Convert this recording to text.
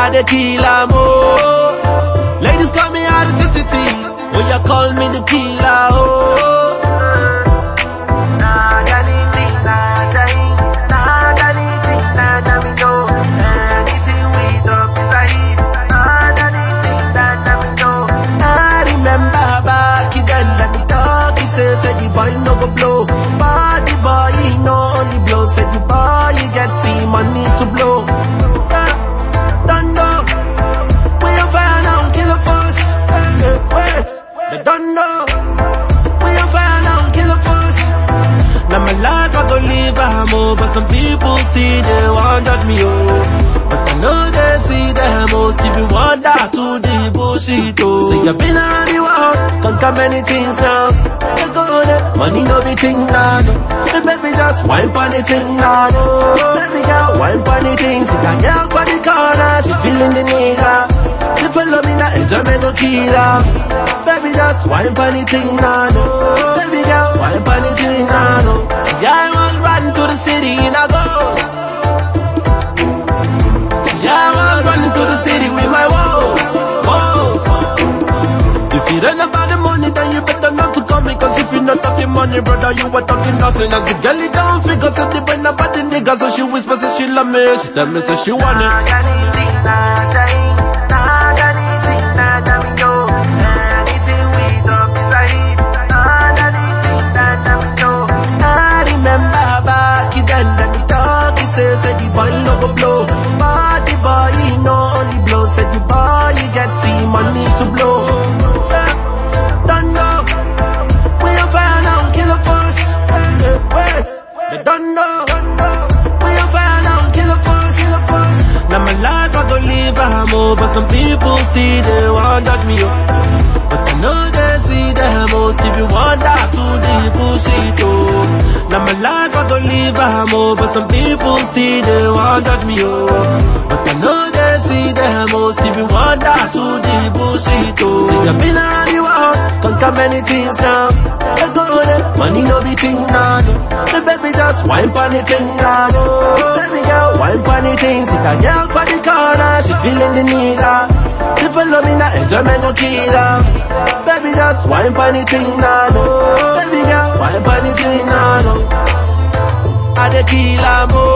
I the killer more. Ladies call me out the city. Oh, you call me the killer, oh. But some people still they want judge me oh. But I know they see them oh, still be wonder to the bullshit oh. Say you've been around the world, conquer many things now. You go there, money no be thing now. No. Baby just wine pon the thing now. No. Baby girl wine pon the thing, see that girl pon the corner, she feeling the nigga. She follow me now, enjoyment go kill her. Baby just wine the thing now. No. Baby girl wine the thing now. No. See I was riding to the city in a ghost. Yeah, I was running to the city with my woes, woes. If you don't about the money, then you better not to call me. Cause if you not talking money, brother, you are talking nothing. As the girl, it don't figure, brain about the nigga. So she whispers, say she love me. She tell me, say she want it. Some people still they want judge me up. But I know they see them most if you want that to the bullshit oh. Now my life I go live a more, but some people still they want judge me oh. But I know they see them most if you want that to the bullshit oh. See I've been around the world, conquer many things now. I go oh, there, money no be thing now. No. The baby just wine pon the thing now. No. Baby girl wine pon the thing, sit a girl for the corner, she feeling the nigga. She follow me now, enjoyment go kill her. Ah. Baby just wine pon the thing now. No. Baby girl wine pon the thing now. No. I the killer more. Ah,